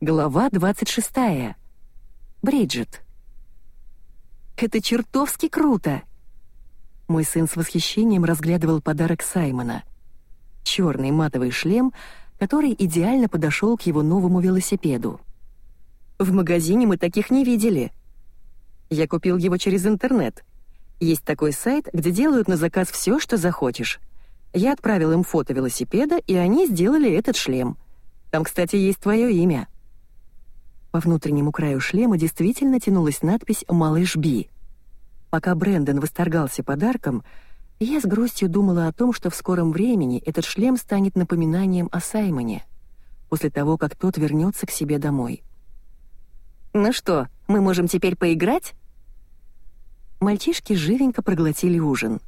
Глава 26. Бриджит. «Это чертовски круто!» Мой сын с восхищением разглядывал подарок Саймона. Черный матовый шлем, который идеально подошел к его новому велосипеду. «В магазине мы таких не видели. Я купил его через интернет. Есть такой сайт, где делают на заказ все, что захочешь. Я отправил им фото велосипеда, и они сделали этот шлем. Там, кстати, есть твое имя». По внутреннему краю шлема действительно тянулась надпись «Малыш Би». Пока Брэндон восторгался подарком, я с грустью думала о том, что в скором времени этот шлем станет напоминанием о Саймоне, после того, как тот вернется к себе домой. «Ну что, мы можем теперь поиграть?» Мальчишки живенько проглотили ужин.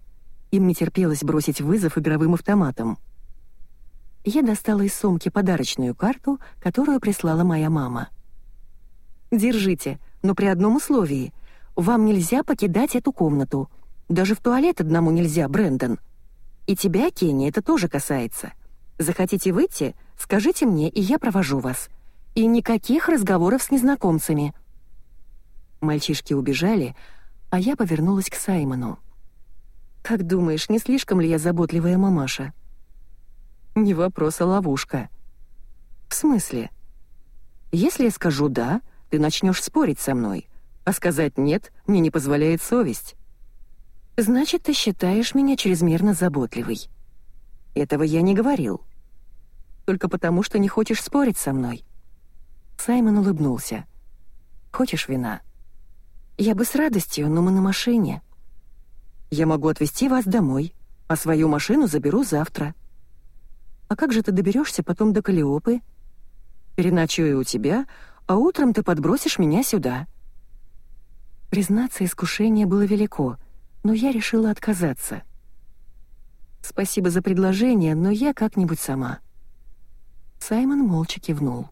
Им не терпелось бросить вызов игровым автоматам. Я достала из сумки подарочную карту, которую прислала моя мама — Держите, но при одном условии. Вам нельзя покидать эту комнату. Даже в туалет одному нельзя, Брэндон. И тебя, Кенни, это тоже касается. Захотите выйти, скажите мне, и я провожу вас. И никаких разговоров с незнакомцами». Мальчишки убежали, а я повернулась к Саймону. «Как думаешь, не слишком ли я заботливая мамаша?» «Не вопрос, а ловушка». «В смысле?» «Если я скажу «да», ты начнешь спорить со мной, а сказать «нет» мне не позволяет совесть. Значит, ты считаешь меня чрезмерно заботливой. Этого я не говорил. Только потому, что не хочешь спорить со мной. Саймон улыбнулся. Хочешь вина? Я бы с радостью, но мы на машине. Я могу отвезти вас домой, а свою машину заберу завтра. А как же ты доберешься потом до Калиопы? Переночую у тебя, а утром ты подбросишь меня сюда». Признаться, искушение было велико, но я решила отказаться. «Спасибо за предложение, но я как-нибудь сама». Саймон молча кивнул.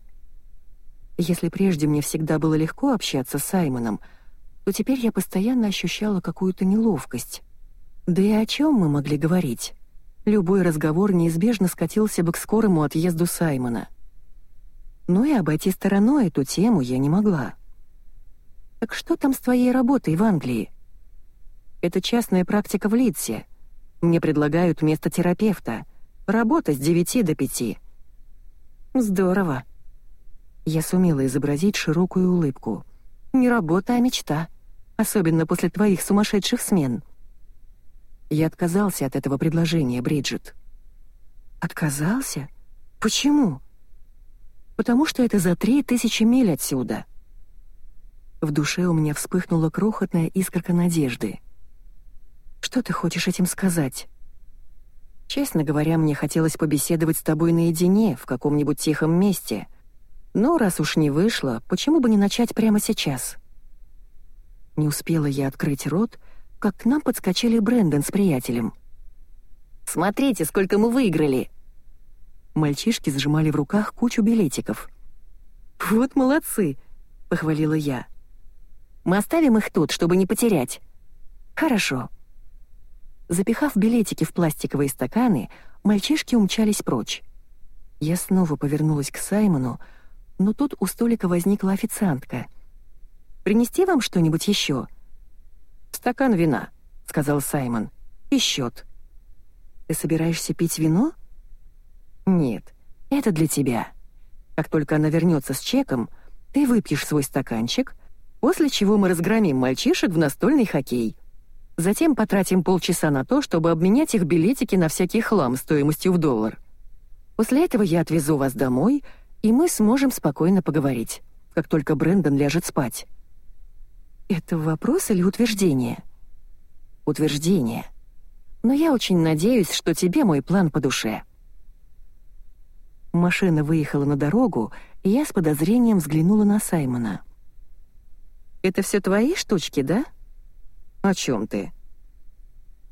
Если прежде мне всегда было легко общаться с Саймоном, то теперь я постоянно ощущала какую-то неловкость. Да и о чем мы могли говорить? Любой разговор неизбежно скатился бы к скорому отъезду Саймона но и обойти стороной эту тему я не могла. «Так что там с твоей работой в Англии?» «Это частная практика в Лидсе. Мне предлагают место терапевта. Работа с 9 до 5». «Здорово». Я сумела изобразить широкую улыбку. «Не работа, а мечта. Особенно после твоих сумасшедших смен». Я отказался от этого предложения, Бриджит. «Отказался? Почему?» Потому что это за три тысячи миль отсюда. В душе у меня вспыхнула крохотная искорка надежды. Что ты хочешь этим сказать? Честно говоря, мне хотелось побеседовать с тобой наедине, в каком-нибудь тихом месте. Но раз уж не вышло, почему бы не начать прямо сейчас? Не успела я открыть рот, как к нам подскочили Брэндон с приятелем. «Смотрите, сколько мы выиграли!» Мальчишки сжимали в руках кучу билетиков. «Вот молодцы!» — похвалила я. «Мы оставим их тут, чтобы не потерять». «Хорошо». Запихав билетики в пластиковые стаканы, мальчишки умчались прочь. Я снова повернулась к Саймону, но тут у столика возникла официантка. «Принести вам что-нибудь еще?» «Стакан вина», — сказал Саймон. «И счет». «Ты собираешься пить вино?» «Нет, это для тебя. Как только она вернется с чеком, ты выпьешь свой стаканчик, после чего мы разгромим мальчишек в настольный хоккей. Затем потратим полчаса на то, чтобы обменять их билетики на всякий хлам стоимостью в доллар. После этого я отвезу вас домой, и мы сможем спокойно поговорить, как только Брэндон ляжет спать». «Это вопрос или утверждение?» «Утверждение. Но я очень надеюсь, что тебе мой план по душе». Машина выехала на дорогу, я с подозрением взглянула на Саймона. «Это все твои штучки, да?» «О чем ты?»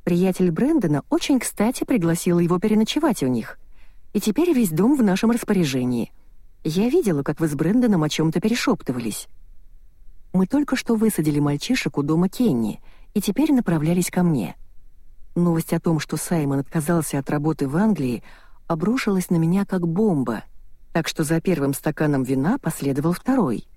Приятель Брэндона очень кстати пригласил его переночевать у них. И теперь весь дом в нашем распоряжении. Я видела, как вы с Брэндоном о чем то перешептывались. Мы только что высадили мальчишек у дома Кенни и теперь направлялись ко мне. Новость о том, что Саймон отказался от работы в Англии, обрушилась на меня как бомба, Так что за первым стаканом вина последовал второй.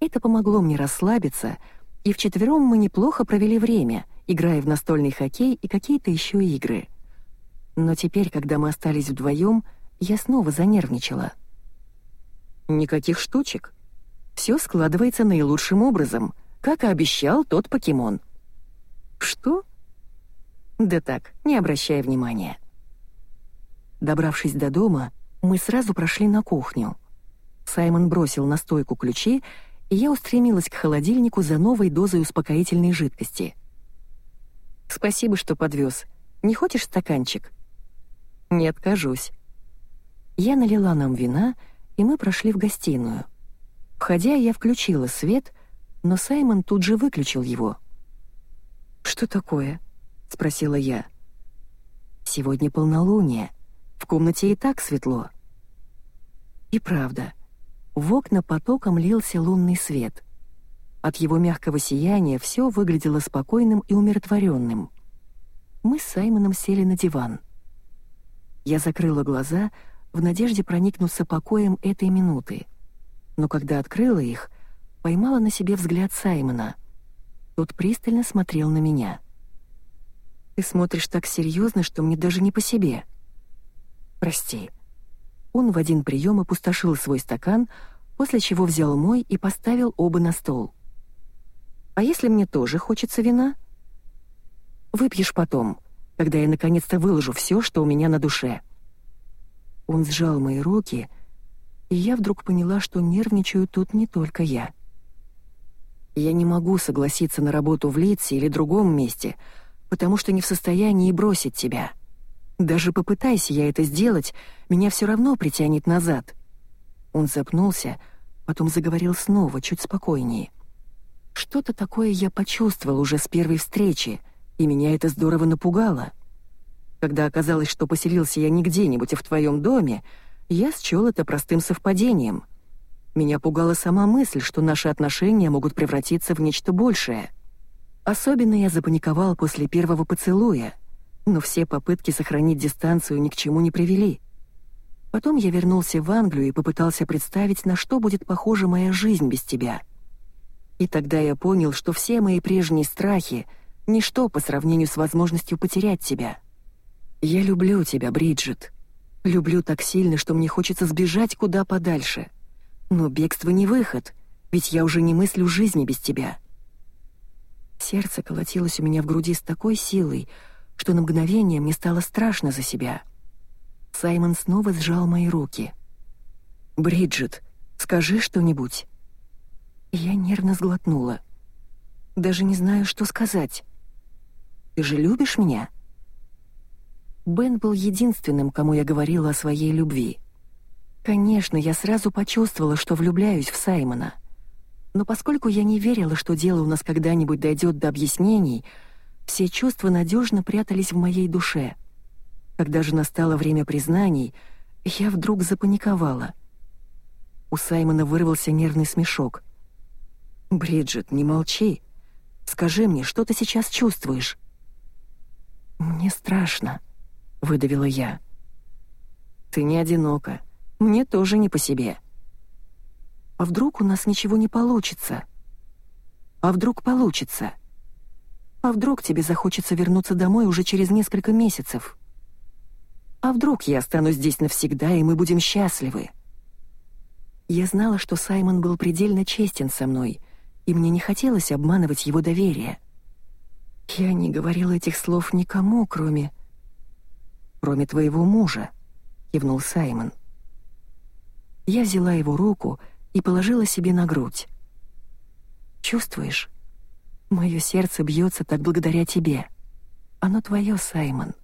Это помогло мне расслабиться, и вчетвером мы неплохо провели время, играя в настольный хоккей и какие-то еще игры. Но теперь, когда мы остались вдвоем, я снова занервничала. Никаких штучек. Все складывается наилучшим образом, как и обещал тот покемон. Что? Да так, не обращая внимания. Добравшись до дома, мы сразу прошли на кухню. Саймон бросил на стойку ключи, и я устремилась к холодильнику за новой дозой успокоительной жидкости. «Спасибо, что подвез. Не хочешь стаканчик?» «Не откажусь». Я налила нам вина, и мы прошли в гостиную. Входя, я включила свет, но Саймон тут же выключил его. «Что такое?» — спросила я. «Сегодня полнолуние. В комнате и так светло». И правда, в окна потоком лился лунный свет. От его мягкого сияния все выглядело спокойным и умиротворенным. Мы с Саймоном сели на диван. Я закрыла глаза в надежде проникнуться покоем этой минуты. Но когда открыла их, поймала на себе взгляд Саймона. Тот пристально смотрел на меня. «Ты смотришь так серьезно, что мне даже не по себе». «Прости». Он в один прием опустошил свой стакан, после чего взял мой и поставил оба на стол. «А если мне тоже хочется вина?» «Выпьешь потом», когда я наконец-то выложу все, что у меня на душе. Он сжал мои руки, и я вдруг поняла, что нервничаю тут не только я. Я не могу согласиться на работу в Литсе или другом месте, потому что не в состоянии бросить тебя. Даже попытайся я это сделать, меня все равно притянет назад. Он запнулся, потом заговорил снова, чуть спокойнее. Что-то такое я почувствовал уже с первой встречи — и меня это здорово напугало. Когда оказалось, что поселился я не где-нибудь, а в твоем доме, я счел это простым совпадением. Меня пугала сама мысль, что наши отношения могут превратиться в нечто большее. Особенно я запаниковал после первого поцелуя, но все попытки сохранить дистанцию ни к чему не привели. Потом я вернулся в Англию и попытался представить, на что будет похожа моя жизнь без тебя. И тогда я понял, что все мои прежние страхи — Ничто по сравнению с возможностью потерять тебя. Я люблю тебя, Бриджит. Люблю так сильно, что мне хочется сбежать куда подальше. Но бегство не выход, ведь я уже не мыслю жизни без тебя. Сердце колотилось у меня в груди с такой силой, что на мгновение мне стало страшно за себя. Саймон снова сжал мои руки. «Бриджит, скажи что-нибудь». Я нервно сглотнула. Даже не знаю, что сказать. Ты же любишь меня?» Бен был единственным, кому я говорила о своей любви. Конечно, я сразу почувствовала, что влюбляюсь в Саймона. Но поскольку я не верила, что дело у нас когда-нибудь дойдет до объяснений, все чувства надежно прятались в моей душе. Когда же настало время признаний, я вдруг запаниковала. У Саймона вырвался нервный смешок. «Бриджит, не молчи. Скажи мне, что ты сейчас чувствуешь?» «Мне страшно», — выдавила я. «Ты не одинока. Мне тоже не по себе». «А вдруг у нас ничего не получится?» «А вдруг получится?» «А вдруг тебе захочется вернуться домой уже через несколько месяцев?» «А вдруг я останусь здесь навсегда, и мы будем счастливы?» Я знала, что Саймон был предельно честен со мной, и мне не хотелось обманывать его доверие. «Я не говорила этих слов никому, кроме...» «Кроме твоего мужа», — кивнул Саймон. Я взяла его руку и положила себе на грудь. «Чувствуешь? Мое сердце бьется так благодаря тебе. Оно твое, Саймон.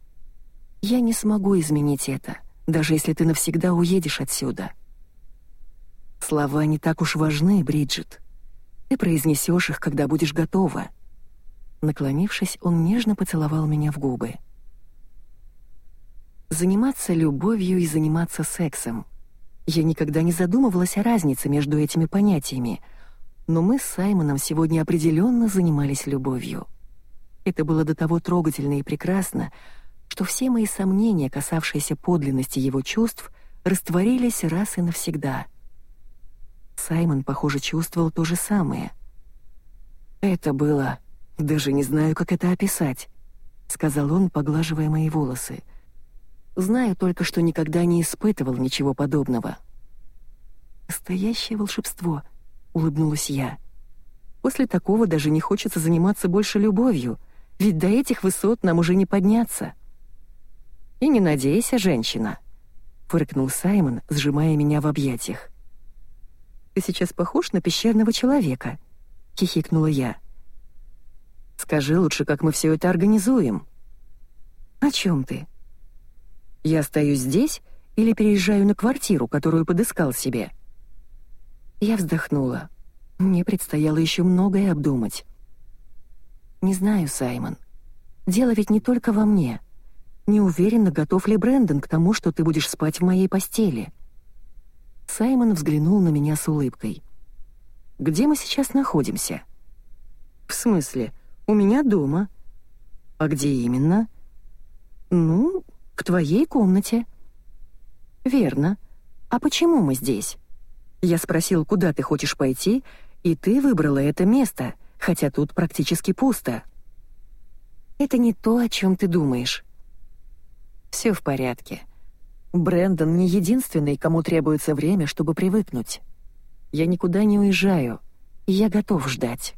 Я не смогу изменить это, даже если ты навсегда уедешь отсюда». Слова не так уж важны, Бриджит. Ты произнесешь их, когда будешь готова. Наклонившись, он нежно поцеловал меня в губы. Заниматься любовью и заниматься сексом. Я никогда не задумывалась о разнице между этими понятиями, но мы с Саймоном сегодня определенно занимались любовью. Это было до того трогательно и прекрасно, что все мои сомнения, касавшиеся подлинности его чувств, растворились раз и навсегда. Саймон, похоже, чувствовал то же самое. «Это было... Даже не знаю, как это описать», — сказал он, поглаживая мои волосы. «Знаю только, что никогда не испытывал ничего подобного». «Настоящее волшебство», — улыбнулась я. «После такого даже не хочется заниматься больше любовью, ведь до этих высот нам уже не подняться». «И не надейся, женщина», — фыркнул Саймон, сжимая меня в объятиях. «Ты сейчас похож на пещерного человека», — хихикнула я. «Скажи лучше, как мы все это организуем». «О чем ты?» «Я остаюсь здесь или переезжаю на квартиру, которую подыскал себе?» Я вздохнула. Мне предстояло еще многое обдумать. «Не знаю, Саймон. Дело ведь не только во мне. Не уверена, готов ли Брэндон к тому, что ты будешь спать в моей постели». Саймон взглянул на меня с улыбкой. «Где мы сейчас находимся?» «В смысле? У меня дома». «А где именно?» «Ну, в твоей комнате». «Верно. А почему мы здесь?» Я спросил, куда ты хочешь пойти, и ты выбрала это место, хотя тут практически пусто. Это не то, о чем ты думаешь. Все в порядке. Брэндон не единственный, кому требуется время, чтобы привыкнуть. Я никуда не уезжаю, и я готов ждать.